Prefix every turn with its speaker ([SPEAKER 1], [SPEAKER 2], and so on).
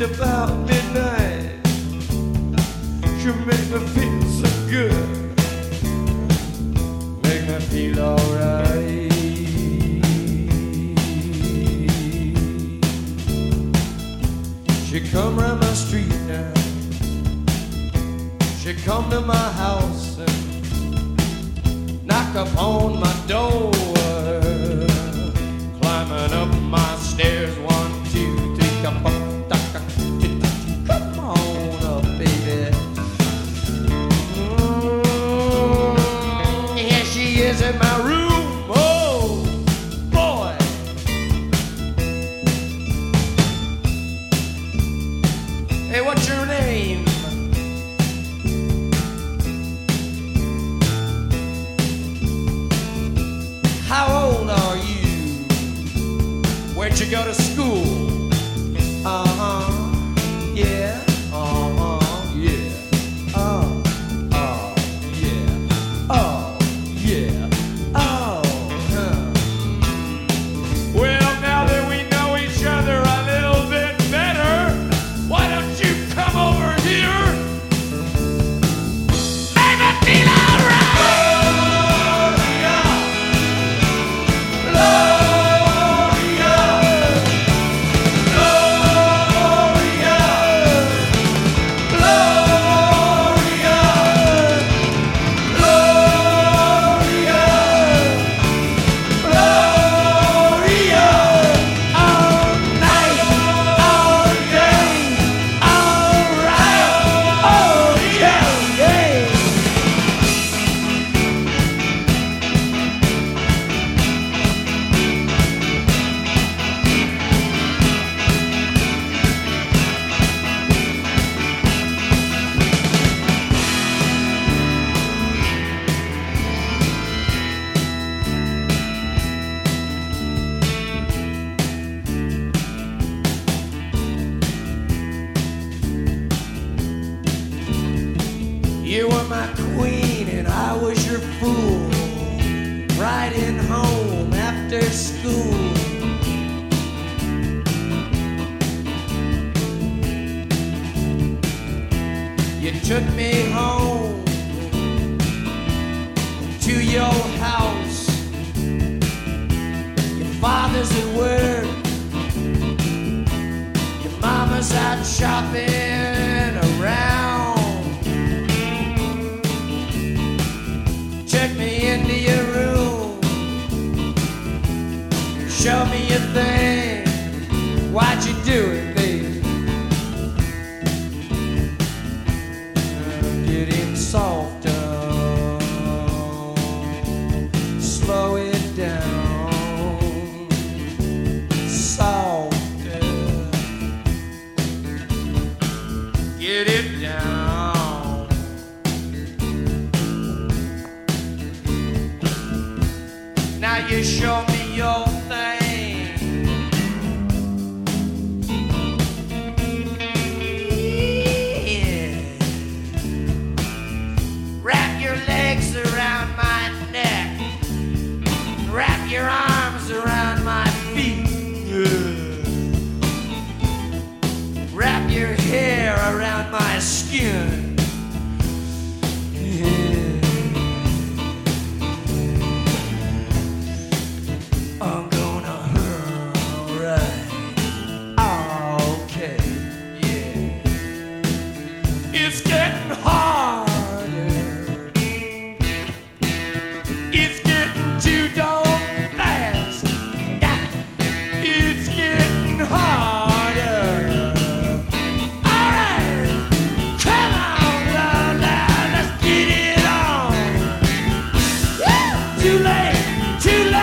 [SPEAKER 1] about midnight. Make me feel so good. Make me feel alright. She come round my street now. She come to my house and knock upon my door. You go to school? Home after school. You took me home to your house. Your father's at work. Your mama's out shopping your thing. Why'd you do it, baby? Uh, softer. Slow it down. Softer. Get it down. Now you show me your thing. My skin. I'm gonna. Okay, yeah. It's getting hard. Too late, too late.